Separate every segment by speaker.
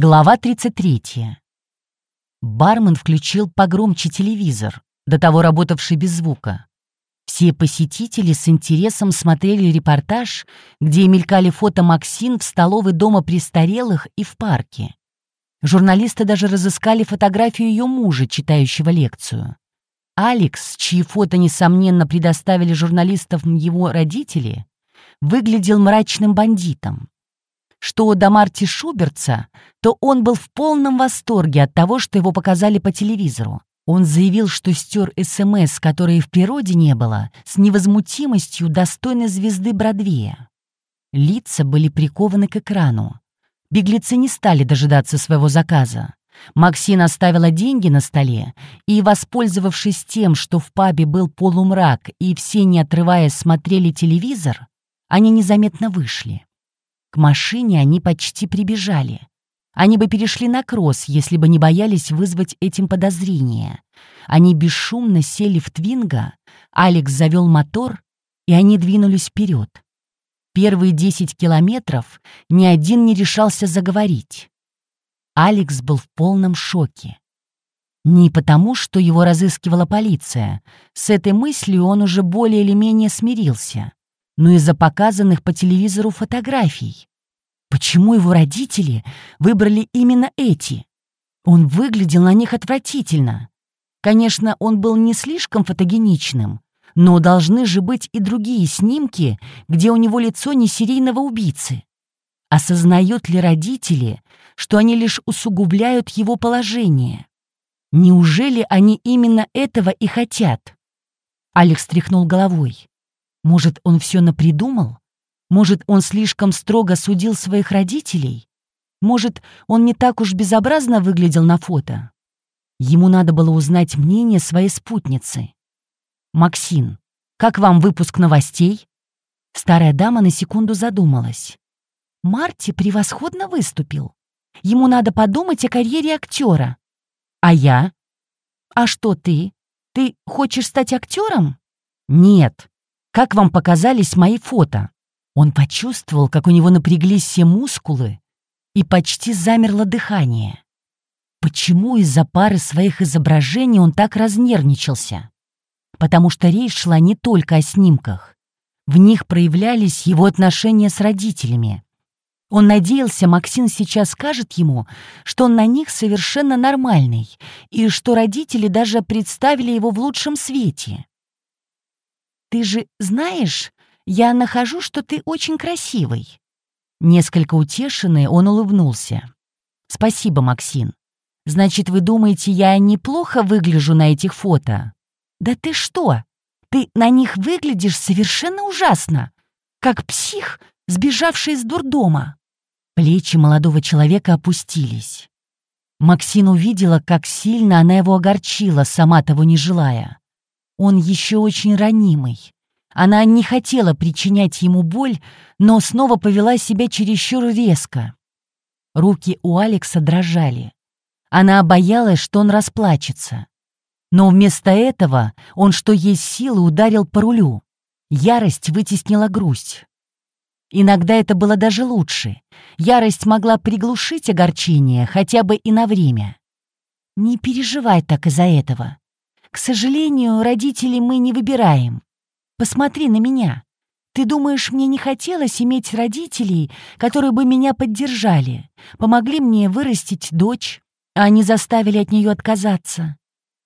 Speaker 1: Глава 33. Бармен включил погромче телевизор, до того работавший без звука. Все посетители с интересом смотрели репортаж, где мелькали фото Максин в столовой дома престарелых и в парке. Журналисты даже разыскали фотографию ее мужа, читающего лекцию. Алекс, чьи фото, несомненно, предоставили журналистам его родители, выглядел мрачным бандитом. Что до Марти Шуберца, то он был в полном восторге от того, что его показали по телевизору. Он заявил, что стер СМС, которой в природе не было, с невозмутимостью достойной звезды Бродвея. Лица были прикованы к экрану. Беглецы не стали дожидаться своего заказа. Максин оставила деньги на столе и, воспользовавшись тем, что в пабе был полумрак и все, не отрываясь, смотрели телевизор, они незаметно вышли. Машине они почти прибежали. Они бы перешли на кросс, если бы не боялись вызвать этим подозрения. Они бесшумно сели в Твинга, Алекс завел мотор, и они двинулись вперед. Первые 10 километров ни один не решался заговорить. Алекс был в полном шоке. Не потому, что его разыскивала полиция. С этой мыслью он уже более или менее смирился но из-за показанных по телевизору фотографий. Почему его родители выбрали именно эти? Он выглядел на них отвратительно. Конечно, он был не слишком фотогеничным, но должны же быть и другие снимки, где у него лицо не серийного убийцы. Осознают ли родители, что они лишь усугубляют его положение? Неужели они именно этого и хотят? Алекс тряхнул головой. Может, он все напридумал? Может, он слишком строго судил своих родителей? Может, он не так уж безобразно выглядел на фото? Ему надо было узнать мнение своей спутницы. «Максин, как вам выпуск новостей?» Старая дама на секунду задумалась. «Марти превосходно выступил. Ему надо подумать о карьере актера. А я? А что ты? Ты хочешь стать актером? Нет, как вам показались мои фото?» Он почувствовал, как у него напряглись все мускулы и почти замерло дыхание. Почему из-за пары своих изображений он так разнервничался? Потому что речь шла не только о снимках. В них проявлялись его отношения с родителями. Он надеялся, Максим сейчас скажет ему, что он на них совершенно нормальный, и что родители даже представили его в лучшем свете. «Ты же знаешь, я нахожу, что ты очень красивый». Несколько утешенный, он улыбнулся. «Спасибо, Максим. Значит, вы думаете, я неплохо выгляжу на этих фото?» «Да ты что? Ты на них выглядишь совершенно ужасно, как псих, сбежавший из дурдома». Плечи молодого человека опустились. Максин увидела, как сильно она его огорчила, сама того не желая. Он еще очень ранимый. Она не хотела причинять ему боль, но снова повела себя чересчур резко. Руки у Алекса дрожали. Она боялась, что он расплачется. Но вместо этого он, что есть силы, ударил по рулю. Ярость вытеснила грусть. Иногда это было даже лучше. Ярость могла приглушить огорчение хотя бы и на время. «Не переживай так из-за этого. К сожалению, родителей мы не выбираем. Посмотри на меня. Ты думаешь, мне не хотелось иметь родителей, которые бы меня поддержали, помогли мне вырастить дочь, а они заставили от нее отказаться?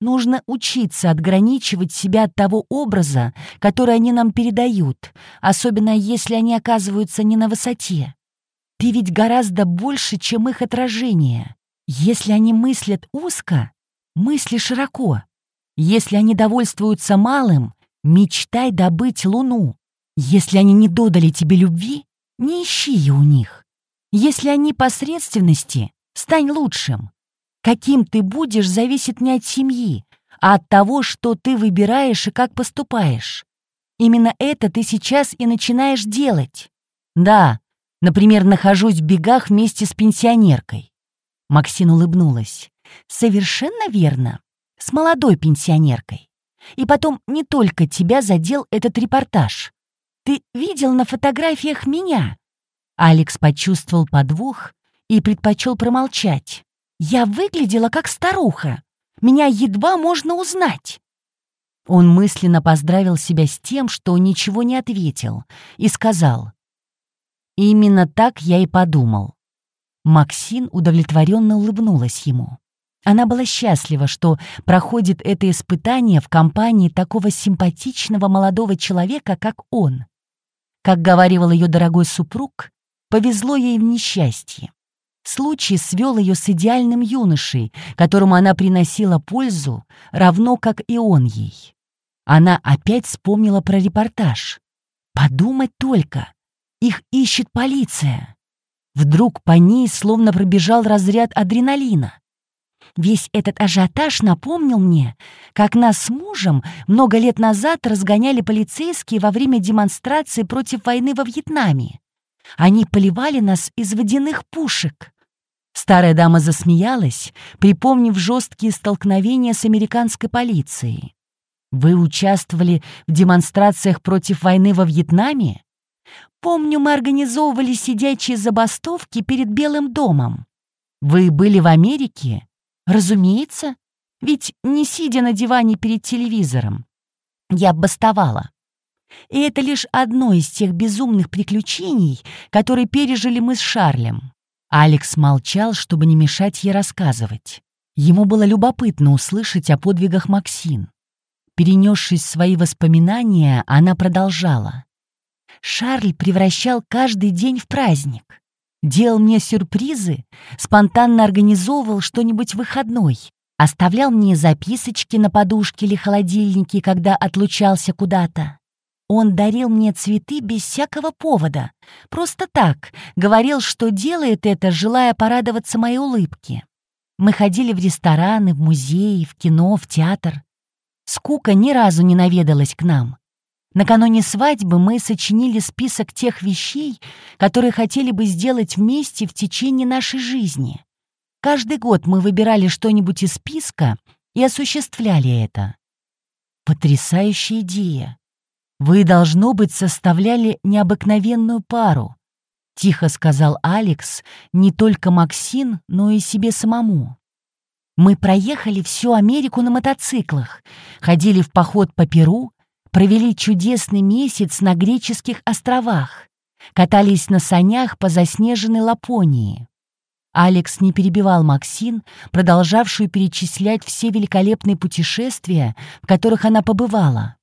Speaker 1: Нужно учиться отграничивать себя от того образа, который они нам передают, особенно если они оказываются не на высоте. Ты ведь гораздо больше, чем их отражение. Если они мыслят узко, мысли широко. Если они довольствуются малым, мечтай добыть луну. Если они не додали тебе любви, не ищи ее у них. Если они посредственности, стань лучшим. Каким ты будешь, зависит не от семьи, а от того, что ты выбираешь и как поступаешь. Именно это ты сейчас и начинаешь делать. Да, например, нахожусь в бегах вместе с пенсионеркой. Максин улыбнулась. Совершенно верно с молодой пенсионеркой. И потом не только тебя задел этот репортаж. Ты видел на фотографиях меня?» Алекс почувствовал подвох и предпочел промолчать. «Я выглядела как старуха. Меня едва можно узнать». Он мысленно поздравил себя с тем, что ничего не ответил, и сказал. «Именно так я и подумал». Максин удовлетворенно улыбнулась ему. Она была счастлива, что проходит это испытание в компании такого симпатичного молодого человека, как он. Как говаривал ее дорогой супруг, повезло ей в несчастье. Случай свел ее с идеальным юношей, которому она приносила пользу, равно как и он ей. Она опять вспомнила про репортаж. Подумать только, их ищет полиция. Вдруг по ней словно пробежал разряд адреналина. Весь этот ажиотаж напомнил мне, как нас с мужем много лет назад разгоняли полицейские во время демонстрации против войны во Вьетнаме. Они поливали нас из водяных пушек. Старая дама засмеялась, припомнив жесткие столкновения с американской полицией. «Вы участвовали в демонстрациях против войны во Вьетнаме?» «Помню, мы организовывали сидячие забастовки перед Белым домом. Вы были в Америке?» Разумеется, ведь не сидя на диване перед телевизором. Я бастовала. И это лишь одно из тех безумных приключений, которые пережили мы с Шарлем. Алекс молчал, чтобы не мешать ей рассказывать. Ему было любопытно услышать о подвигах Максин. Перенесшись в свои воспоминания, она продолжала. Шарль превращал каждый день в праздник делал мне сюрпризы, спонтанно организовывал что-нибудь выходной, оставлял мне записочки на подушке или холодильнике, когда отлучался куда-то. Он дарил мне цветы без всякого повода, просто так, говорил, что делает это, желая порадоваться моей улыбке. Мы ходили в рестораны, в музеи, в кино, в театр. Скука ни разу не наведалась к нам. Накануне свадьбы мы сочинили список тех вещей, которые хотели бы сделать вместе в течение нашей жизни. Каждый год мы выбирали что-нибудь из списка и осуществляли это. Потрясающая идея. Вы, должно быть, составляли необыкновенную пару, тихо сказал Алекс не только Максин, но и себе самому. Мы проехали всю Америку на мотоциклах, ходили в поход по Перу, провели чудесный месяц на греческих островах, катались на санях по заснеженной Лапонии. Алекс не перебивал Максин, продолжавшую перечислять все великолепные путешествия, в которых она побывала.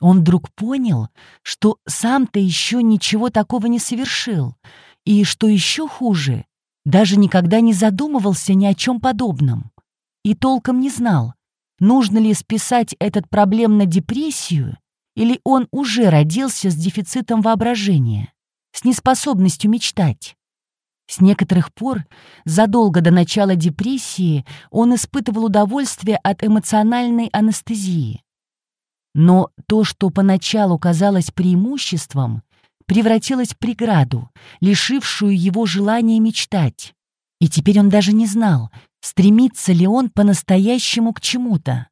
Speaker 1: Он вдруг понял, что сам-то еще ничего такого не совершил, и, что еще хуже, даже никогда не задумывался ни о чем подобном. И толком не знал, нужно ли списать этот проблем на депрессию или он уже родился с дефицитом воображения, с неспособностью мечтать. С некоторых пор, задолго до начала депрессии, он испытывал удовольствие от эмоциональной анестезии. Но то, что поначалу казалось преимуществом, превратилось в преграду, лишившую его желания мечтать. И теперь он даже не знал, стремится ли он по-настоящему к чему-то.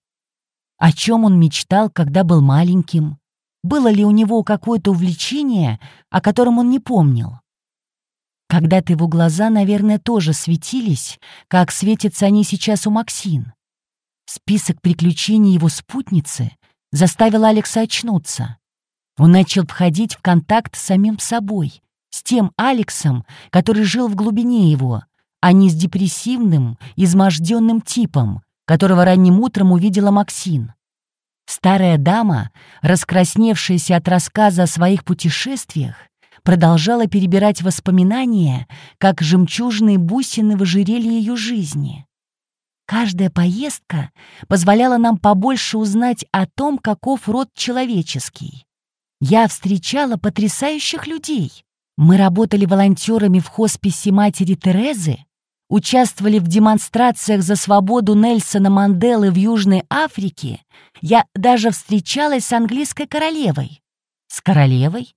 Speaker 1: О чем он мечтал, когда был маленьким? Было ли у него какое-то увлечение, о котором он не помнил? Когда-то его глаза, наверное, тоже светились, как светятся они сейчас у Максин. Список приключений его спутницы заставил Алекса очнуться. Он начал входить в контакт с самим собой, с тем Алексом, который жил в глубине его, а не с депрессивным, изможденным типом, которого ранним утром увидела Максин. Старая дама, раскрасневшаяся от рассказа о своих путешествиях, продолжала перебирать воспоминания, как жемчужные бусины в ожерелье ее жизни. Каждая поездка позволяла нам побольше узнать о том, каков род человеческий. Я встречала потрясающих людей. Мы работали волонтерами в хосписе матери Терезы, участвовали в демонстрациях за свободу Нельсона Манделы в Южной Африке, я даже встречалась с английской королевой. С королевой?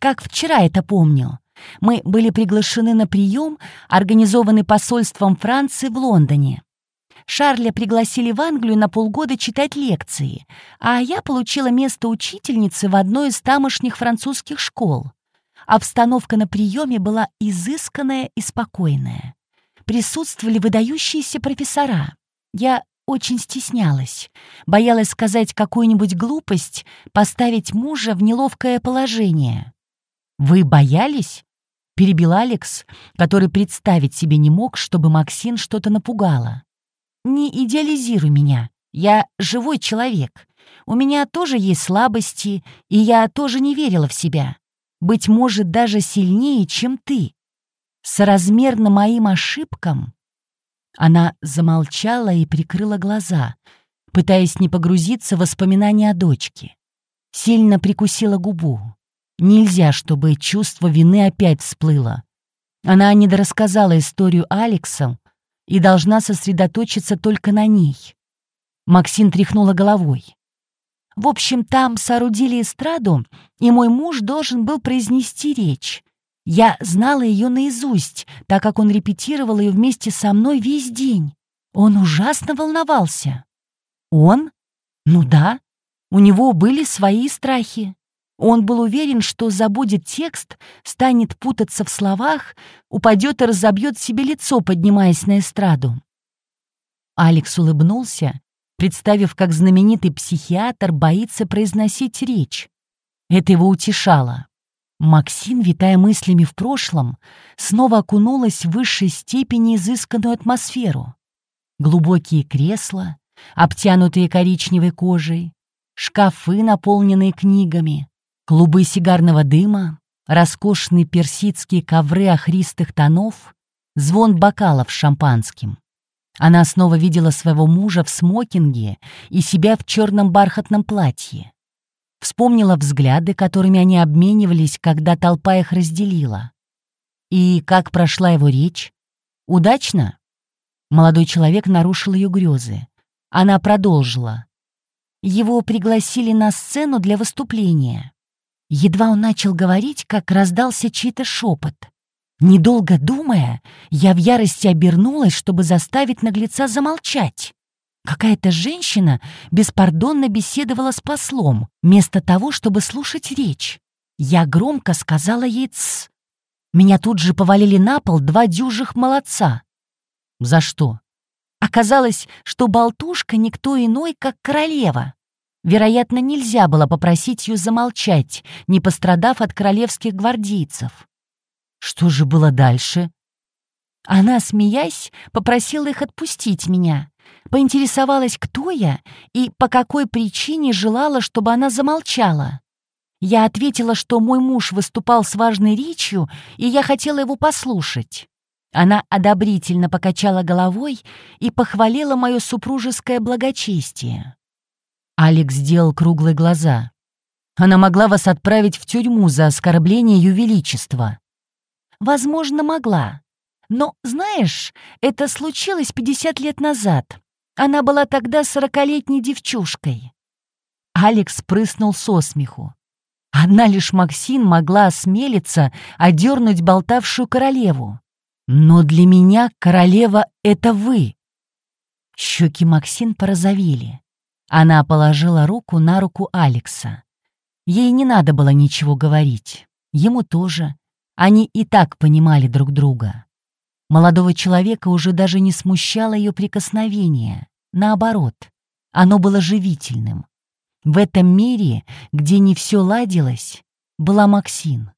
Speaker 1: Как вчера это помню. Мы были приглашены на прием, организованный посольством Франции в Лондоне. Шарля пригласили в Англию на полгода читать лекции, а я получила место учительницы в одной из тамошних французских школ. обстановка на приеме была изысканная и спокойная. Присутствовали выдающиеся профессора. Я очень стеснялась, боялась сказать какую-нибудь глупость, поставить мужа в неловкое положение. «Вы боялись?» — перебил Алекс, который представить себе не мог, чтобы Максин что-то напугало. «Не идеализируй меня. Я живой человек. У меня тоже есть слабости, и я тоже не верила в себя. Быть может, даже сильнее, чем ты. Соразмерно моим ошибкам...» Она замолчала и прикрыла глаза, пытаясь не погрузиться в воспоминания о дочке. Сильно прикусила губу. Нельзя, чтобы чувство вины опять всплыло. Она недорассказала историю Алексу и должна сосредоточиться только на ней. Максим тряхнула головой. В общем, там соорудили эстраду, и мой муж должен был произнести речь. Я знала ее наизусть, так как он репетировал ее вместе со мной весь день. Он ужасно волновался. Он? Ну да, у него были свои страхи. Он был уверен, что забудет текст, станет путаться в словах, упадет и разобьет себе лицо, поднимаясь на эстраду. Алекс улыбнулся, представив, как знаменитый психиатр боится произносить речь. Это его утешало. Максим, витая мыслями в прошлом, снова окунулась в высшей степени изысканную атмосферу. Глубокие кресла, обтянутые коричневой кожей, шкафы, наполненные книгами, Клубы сигарного дыма, роскошные персидские ковры охристых тонов, звон бокалов с шампанским. Она снова видела своего мужа в смокинге и себя в черном бархатном платье. Вспомнила взгляды, которыми они обменивались, когда толпа их разделила. И как прошла его речь? Удачно? Молодой человек нарушил ее грезы. Она продолжила. Его пригласили на сцену для выступления. Едва он начал говорить, как раздался чей-то шепот. Недолго думая, я в ярости обернулась, чтобы заставить наглеца замолчать. Какая-то женщина беспардонно беседовала с послом, вместо того, чтобы слушать речь. Я громко сказала ей «ц». Меня тут же повалили на пол два дюжих молодца. За что? Оказалось, что болтушка никто иной, как королева. Вероятно, нельзя было попросить ее замолчать, не пострадав от королевских гвардейцев. Что же было дальше? Она, смеясь, попросила их отпустить меня, поинтересовалась, кто я и по какой причине желала, чтобы она замолчала. Я ответила, что мой муж выступал с важной речью, и я хотела его послушать. Она одобрительно покачала головой и похвалила мое супружеское благочестие. Алекс сделал круглые глаза. «Она могла вас отправить в тюрьму за оскорбление Ее Величества». «Возможно, могла. Но, знаешь, это случилось 50 лет назад. Она была тогда сорокалетней девчушкой». Алекс прыснул со смеху. Одна лишь Максин могла осмелиться одернуть болтавшую королеву. «Но для меня королева — это вы!» Щеки Максин порозовели. Она положила руку на руку Алекса. Ей не надо было ничего говорить. Ему тоже. Они и так понимали друг друга. Молодого человека уже даже не смущало ее прикосновение. Наоборот, оно было живительным. В этом мире, где не все ладилось, была Максин.